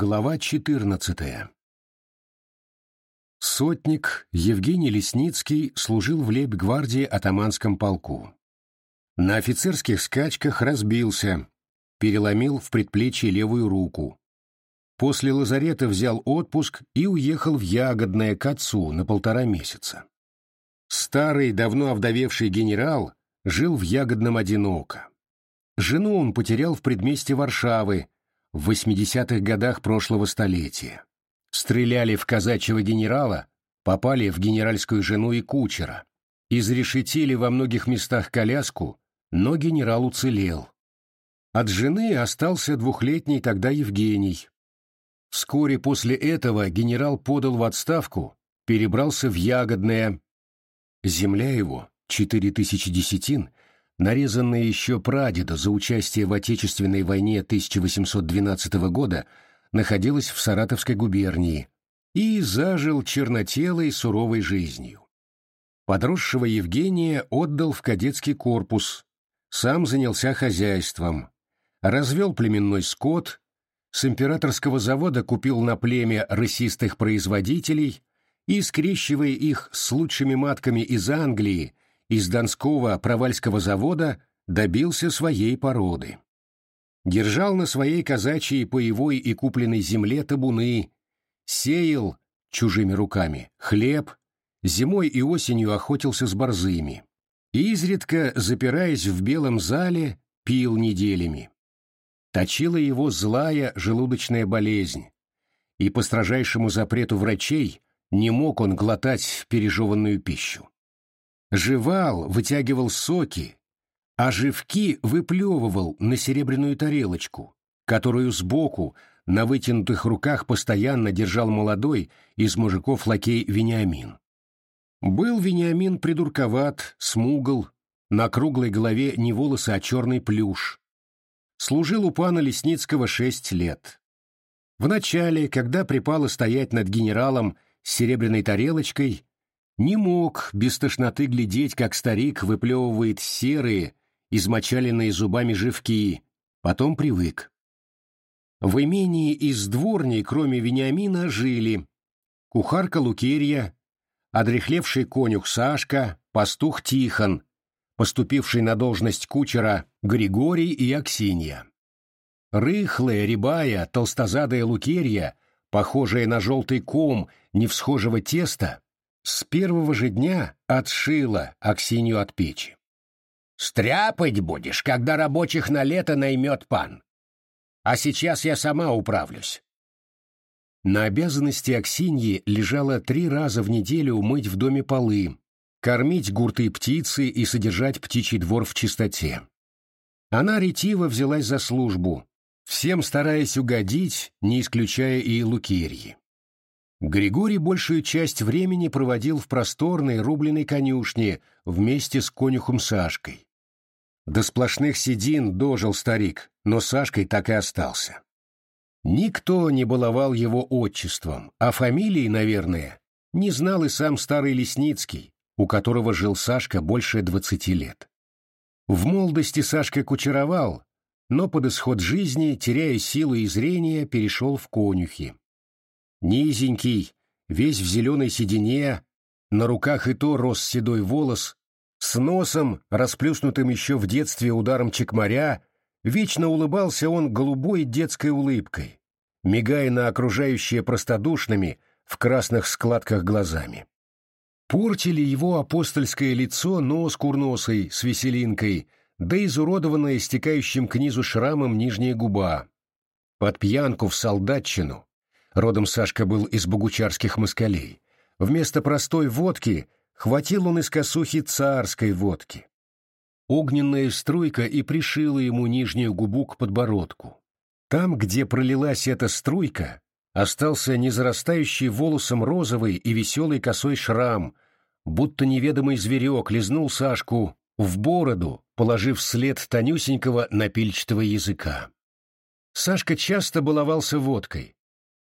Глава 14 Сотник Евгений Лесницкий служил в лейб-гвардии атаманском полку. На офицерских скачках разбился, переломил в предплечье левую руку. После лазарета взял отпуск и уехал в Ягодное к отцу на полтора месяца. Старый, давно овдовевший генерал жил в Ягодном одиноко. Жену он потерял в предместе Варшавы в 80-х годах прошлого столетия. Стреляли в казачьего генерала, попали в генеральскую жену и кучера. Изрешетили во многих местах коляску, но генерал уцелел. От жены остался двухлетний тогда Евгений. Вскоре после этого генерал подал в отставку, перебрался в Ягодное. Земля его, четыре тысячи десятин, нарезанная еще прадеда за участие в Отечественной войне 1812 года, находилась в Саратовской губернии и зажил чернотелой суровой жизнью. Подросшего Евгения отдал в кадетский корпус, сам занялся хозяйством, развел племенной скот, с императорского завода купил на племя рысистых производителей и, скрещивая их с лучшими матками из Англии, из Донского Провальского завода, добился своей породы держал на своей казачьей поевой и купленной земле табуны, сеял чужими руками хлеб, зимой и осенью охотился с борзыми. Изредка, запираясь в белом зале, пил неделями. Точила его злая желудочная болезнь, и по строжайшему запрету врачей не мог он глотать пережеванную пищу. Жевал, вытягивал соки, а живки выплевывал на серебряную тарелочку, которую сбоку на вытянутых руках постоянно держал молодой из мужиков лакей Вениамин. Был Вениамин придурковат, смугл, на круглой голове не волосы, а черный плюш. Служил у пана Лесницкого шесть лет. Вначале, когда припало стоять над генералом с серебряной тарелочкой, не мог без тошноты глядеть, как старик выплевывает серые, измочаленные зубами живки, потом привык. В имении из дворней, кроме Вениамина, жили кухарка Лукерья, одрехлевший конюх Сашка, пастух Тихон, поступивший на должность кучера Григорий и Аксинья. Рыхлая, рябая, толстозадая Лукерья, похожая на желтый ком невсхожего теста, с первого же дня отшила Аксинью от печи. Стряпать будешь, когда рабочих на лето наймет пан. А сейчас я сама управлюсь. На обязанности Аксиньи лежало три раза в неделю мыть в доме полы, кормить гурты птицы и содержать птичий двор в чистоте. Она ретиво взялась за службу, всем стараясь угодить, не исключая и Лукерьи. Григорий большую часть времени проводил в просторной рубленой конюшне вместе с конюхом Сашкой. До сплошных седин дожил старик, но Сашкой так и остался. Никто не баловал его отчеством, а фамилии, наверное, не знал и сам старый Лесницкий, у которого жил Сашка больше двадцати лет. В молодости Сашка кучеровал, но под исход жизни, теряя силу и зрение, перешел в конюхи. Низенький, весь в зеленой седине, на руках и то рос седой волос, с носом, расплюснутым еще в детстве ударом чекмаря, вечно улыбался он голубой детской улыбкой, мигая на окружающее простодушными в красных складках глазами. Портили его апостольское лицо нос курносой с веселинкой, да изуродованная стекающим к низу шрамом нижняя губа. Под пьянку в солдатчину, родом Сашка был из богучарских москалей, вместо простой водки Хватил он из косухи царской водки. Огненная струйка и пришила ему нижнюю губу к подбородку. Там, где пролилась эта струйка, остался незарастающий волосом розовый и веселый косой шрам, будто неведомый зверек лизнул Сашку в бороду, положив след тонюсенького напильчатого языка. Сашка часто баловался водкой.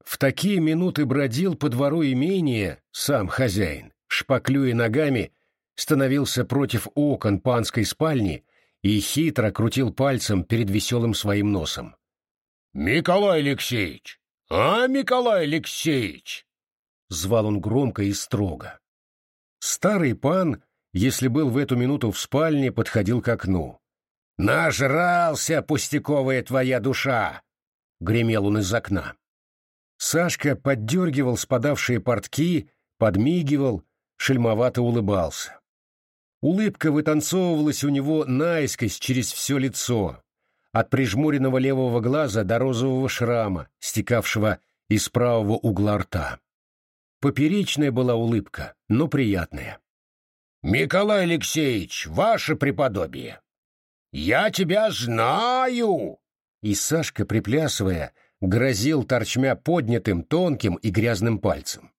В такие минуты бродил по двору имения сам хозяин, шпаклюя ногами, становился против окон панской спальни и хитро крутил пальцем перед веселым своим носом. — Миколай Алексеевич, «А, Николай Алексеевич!» — звал он громко и строго. Старый пан, если был в эту минуту в спальне, подходил к окну. «Нажрался, пустяковая твоя душа!» — гремел он из окна. Сашка поддергивал спадавшие портки, подмигивал, шельмовато улыбался. Улыбка вытанцовывалась у него наискось через все лицо, от прижмуренного левого глаза до розового шрама, стекавшего из правого угла рта. Поперечная была улыбка, но приятная. «Николай Алексеевич, ваше преподобие! Я тебя знаю!» И Сашка, приплясывая, грозил торчмя поднятым, тонким и грязным пальцем.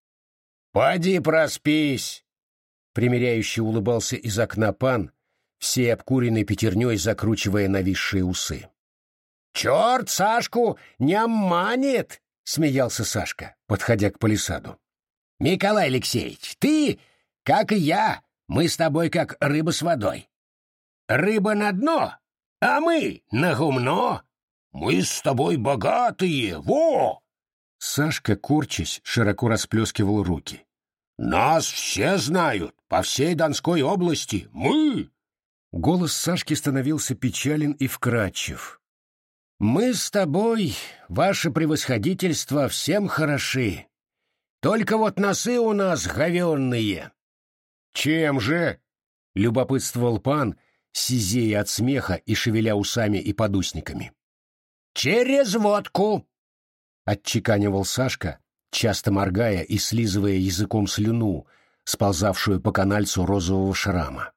«Поди проспись!» Примеряющий улыбался из окна пан, всей обкуренной пятерней закручивая нависшие усы. «Черт Сашку не обманет!» — смеялся Сашка, подходя к палисаду. «Николай Алексеевич, ты, как и я, мы с тобой как рыба с водой. Рыба на дно, а мы на гумно. Мы с тобой богатые, во!» Сашка, корчась, широко расплескивал руки. «Нас все знают, по всей Донской области. Мы Голос Сашки становился печален и вкрадчив. «Мы с тобой, ваше превосходительство, всем хороши. Только вот носы у нас говенные». «Чем же?» — любопытствовал пан, сизея от смеха и шевеля усами и подусниками. «Через водку!» — отчеканивал Сашка, часто моргая и слизывая языком слюну, сползавшую по канальцу розового шрама.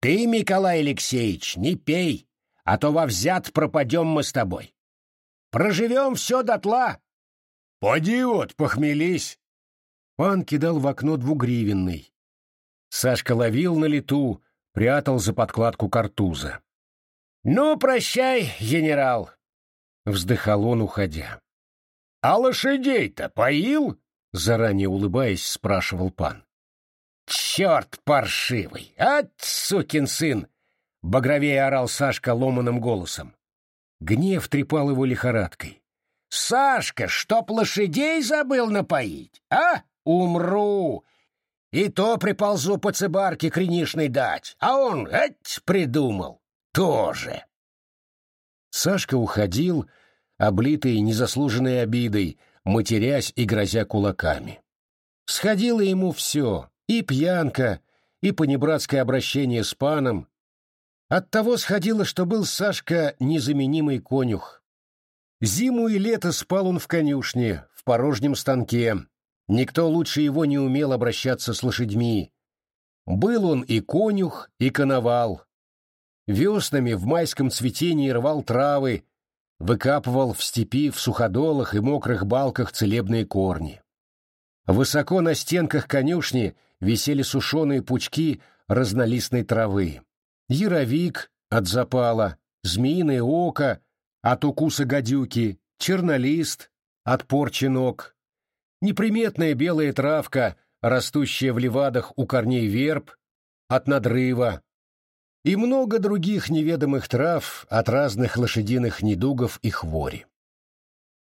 Ты, Николай Алексеевич, не пей, а то во взят пропадем мы с тобой. Проживем все дотла. Поди вот, похмелись. Пан кидал в окно двугривенный. Сашка ловил на лету, прятал за подкладку картуза. «Ну, прощай, генерал!» — вздыхал он, уходя. «А лошадей-то поил?» — заранее улыбаясь, спрашивал пан. «Черт паршивый! От, сукин сын!» — багровее орал Сашка ломаным голосом. Гнев трепал его лихорадкой. «Сашка, чтоб лошадей забыл напоить, а? Умру! И то приползу по цибарке кринишной дать, а он, эть, придумал. Тоже!» Сашка уходил, облитый незаслуженной обидой, матерясь и грозя кулаками. Сходило ему все, и пьянка, и понебратское обращение с паном. Оттого сходило, что был Сашка незаменимый конюх. Зиму и лето спал он в конюшне, в порожнем станке. Никто лучше его не умел обращаться с лошадьми. Был он и конюх, и коновал. Веснами в майском цветении рвал травы, выкапывал в степи в суходолах и мокрых балках целебные корни. Высоко на стенках конюшни — висели сушеные пучки разнолистной травы. Яровик от запала, змеиное око от укуса гадюки, чернолист от порчи ног, неприметная белая травка, растущая в левадах у корней верб, от надрыва, и много других неведомых трав от разных лошадиных недугов и хвори.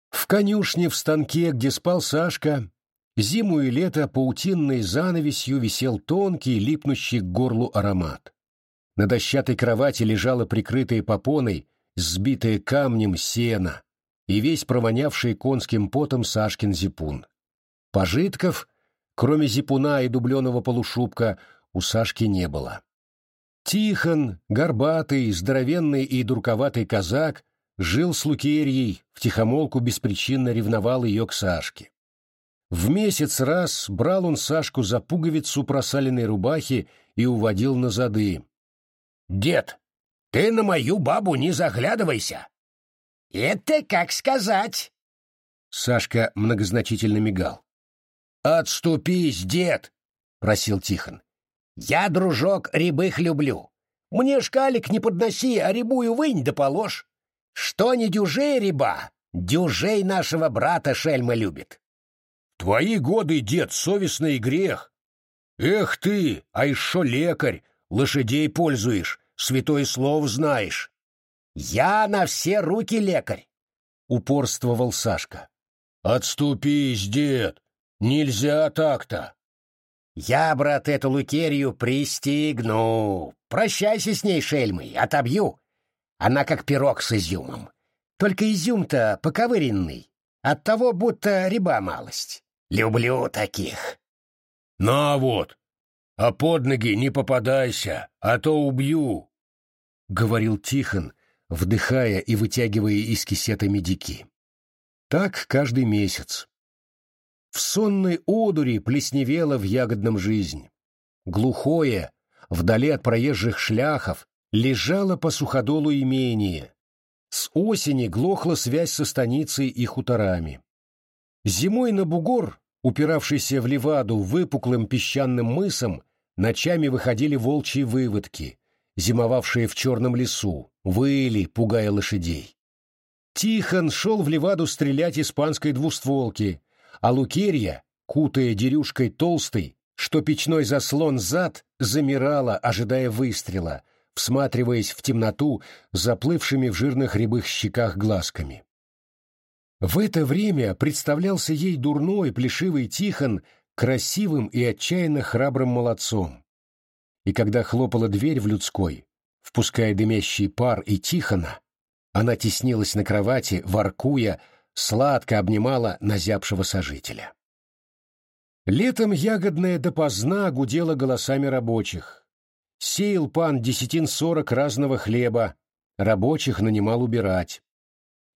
В конюшне в станке, где спал Сашка, Зиму и лето паутинной занавесью висел тонкий, липнущий к горлу аромат. На дощатой кровати лежала прикрытая попоной, сбитая камнем сена и весь провонявший конским потом Сашкин зипун. Пожитков, кроме зипуна и дубленого полушубка, у Сашки не было. Тихон, горбатый, здоровенный и дурковатый казак, жил с Лукерьей, втихомолку беспричинно ревновал ее к Сашке. В месяц раз брал он Сашку за пуговицу просаленной рубахи и уводил на зады. «Дед, ты на мою бабу не заглядывайся!» «Это как сказать!» Сашка многозначительно мигал. «Отступись, дед!» — просил Тихон. «Я, дружок, рябых люблю. Мне шкалик не подноси, а рябую вынь да положь. Что не дюжей ряба, дюжей нашего брата шельма любит. Твои годы, дед, совестный грех. Эх ты, а еще лекарь, лошадей пользуешь, святое слово знаешь. Я на все руки лекарь, упорствовал Сашка. «Отступись, дед! Нельзя так-то!» «Я, брат, эту лукерью пристигну. Прощайся с ней, шельмой, отобью. Она как пирог с изюмом. Только изюм-то поковыренный, оттого будто ряба малость. Люблю таких». «На вот! А под ноги не попадайся, а то убью!» — говорил Тихон, вдыхая и вытягивая из кисета медики. Так каждый месяц. В сонной одуре плесневела в ягодном жизнь. Глухое, вдали от проезжих шляхов, лежало по суходолу имение. С осени глохла связь со станицей и хуторами. Зимой на бугор, упиравшийся в леваду выпуклым песчаным мысом, ночами выходили волчьи выводки, зимовавшие в черном лесу, выли, пугая лошадей. Тихон шел в леваду стрелять испанской двустволки, а Лукерья, кутая дерюшкой толстой, что печной заслон зад, замирала, ожидая выстрела, всматриваясь в темноту заплывшими в жирных рябых щеках глазками. В это время представлялся ей дурной, плешивый Тихон красивым и отчаянно храбрым молодцом. И когда хлопала дверь в людской, впуская дымящий пар и Тихона, она теснилась на кровати, воркуя, сладко обнимала назябшего сожителя. Летом ягодная допоздна гудела голосами рабочих. Сеял пан десятин сорок разного хлеба, рабочих нанимал убирать.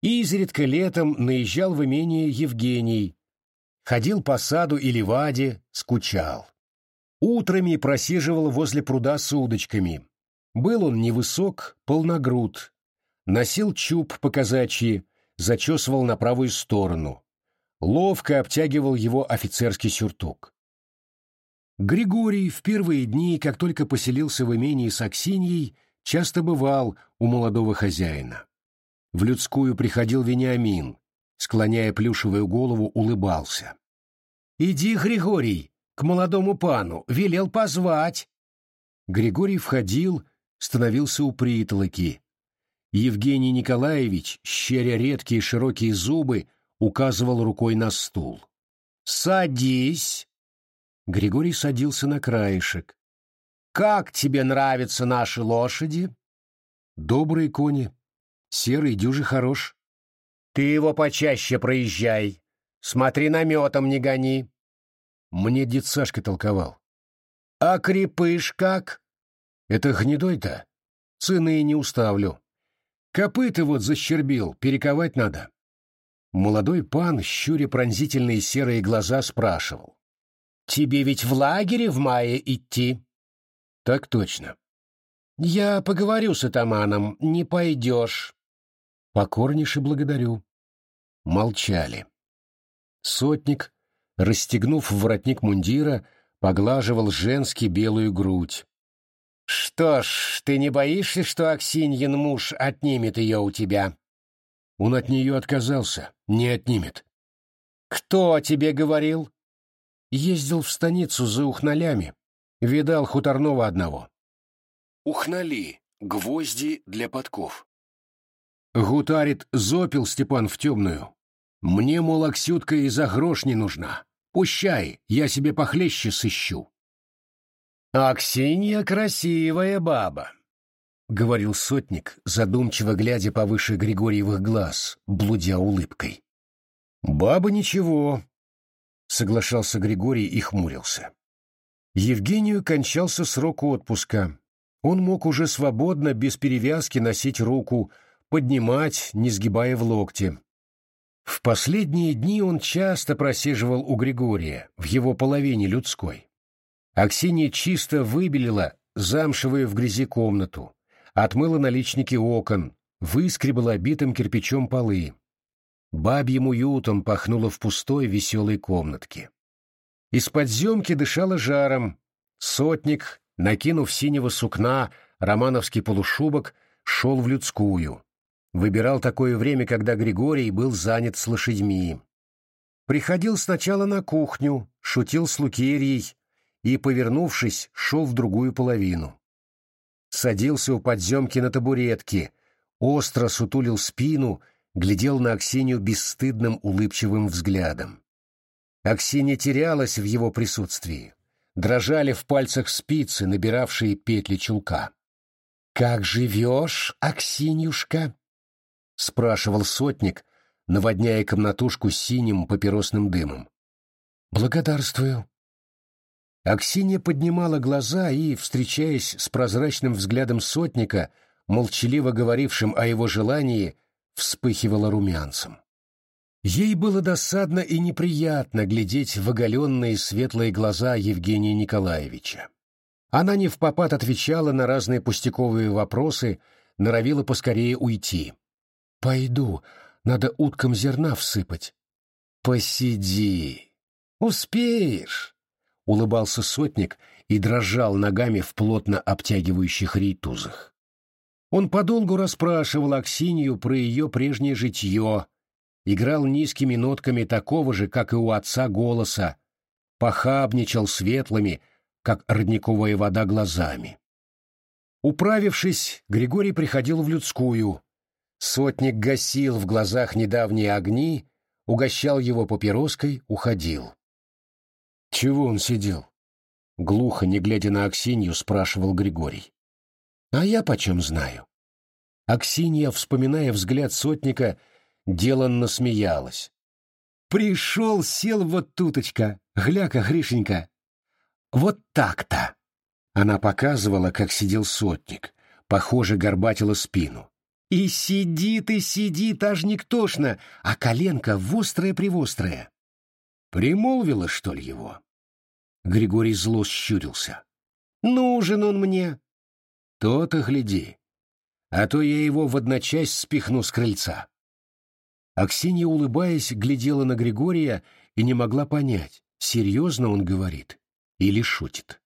Изредка летом наезжал в имение Евгений, ходил по саду или ваде, скучал. Утрами просиживал возле пруда с удочками. Был он невысок, полногруд, носил чуб по казачьи, зачесывал на правую сторону. Ловко обтягивал его офицерский сюртук. Григорий в первые дни, как только поселился в имении с Аксиньей, часто бывал у молодого хозяина. В людскую приходил Вениамин, склоняя плюшевую голову, улыбался. «Иди, Григорий, к молодому пану, велел позвать». Григорий входил, становился у притолоки, Евгений Николаевич, щеря редкие широкие зубы, указывал рукой на стул. «Садись!» Григорий садился на краешек. «Как тебе нравятся наши лошади?» «Добрые кони. Серый дюжи хорош». «Ты его почаще проезжай. Смотри, наметом не гони». Мне дед Сашка толковал. «А крепыш как?» «Это гнедой-то. Цены не уставлю». Копыта вот защербил, перековать надо. Молодой пан, щуря пронзительные серые глаза, спрашивал. «Тебе ведь в лагере в мае идти?» «Так точно». «Я поговорю с атаманом, не пойдешь». «Покорнейше благодарю». Молчали. Сотник, расстегнув воротник мундира, поглаживал женский белую грудь. «Что ж, ты не боишься, что Аксиньин муж отнимет ее у тебя?» Он от нее отказался, не отнимет. «Кто тебе говорил?» Ездил в станицу за ухналями. Видал хуторного одного. Ухнали — гвозди для подков. Гутарит, зопил Степан в темную. Мне, мол, Аксютка и за грош не нужна. Пущай, я себе похлеще сыщу. «Аксинья красивая баба», — говорил сотник, задумчиво глядя повыше Григорьевых глаз, блудя улыбкой. «Баба ничего», — соглашался Григорий и хмурился. Евгению кончался срок отпуска. Он мог уже свободно, без перевязки, носить руку, поднимать, не сгибая в локте. В последние дни он часто просиживал у Григория, в его половине людской. Аксинья чисто выбелила замшевую в грязи комнату, отмыла наличники окон, выскребала битым кирпичом полы. Бабьим уютом пахнуло в пустой веселой комнатке. Из подземки дышало жаром. Сотник, накинув синего сукна, романовский полушубок, шел в людскую. Выбирал такое время, когда Григорий был занят с лошадьми. Приходил сначала на кухню, шутил с Лукерьей, и, повернувшись, шел в другую половину. Садился у подземки на табуретке, остро сутулил спину, глядел на Аксинью бесстыдным улыбчивым взглядом. Аксинья терялась в его присутствии. Дрожали в пальцах спицы, набиравшие петли чулка. «Как живешь, Аксинюшка?» — спрашивал сотник, наводняя комнатушку синим папиросным дымом. «Благодарствую». Аксинья поднимала глаза и, встречаясь с прозрачным взглядом сотника, молчаливо говорившим о его желании, вспыхивала румянцем. Ей было досадно и неприятно глядеть в оголенные светлые глаза Евгения Николаевича. Она не в попад отвечала на разные пустяковые вопросы, норовила поскорее уйти. «Пойду, надо уткам зерна всыпать». «Посиди, успеешь», — улыбался сотник и дрожал ногами в плотно обтягивающих рейтузах. Он подолгу расспрашивал Аксинью про ее прежнее житье, играл низкими нотками такого же, как и у отца, голоса, похабничал светлыми, как родниковая вода, глазами. Управившись, Григорий приходил в людскую. Сотник гасил в глазах недавние огни, угощал его папироской, уходил. Чего он сидел? Глухо, не глядя на Аксинью, спрашивал Григорий. А я почем знаю? Аксинья, вспоминая взгляд сотника, деланно смеялась. «Пришел, сел вот туточка, гляка, Гришенька. Вот так-то!» Она показывала, как сидел сотник, похоже, горбатила спину. «И сидит, и сидит, аж никтошно, а коленка вострая-привострая». Примолвила, что ли, его? Григорий зло щурился. «Нужен он мне!» «То-то гляди, а то я его в одночасье спихну с крыльца». Аксинья, улыбаясь, глядела на Григория и не могла понять, серьезно он говорит или шутит.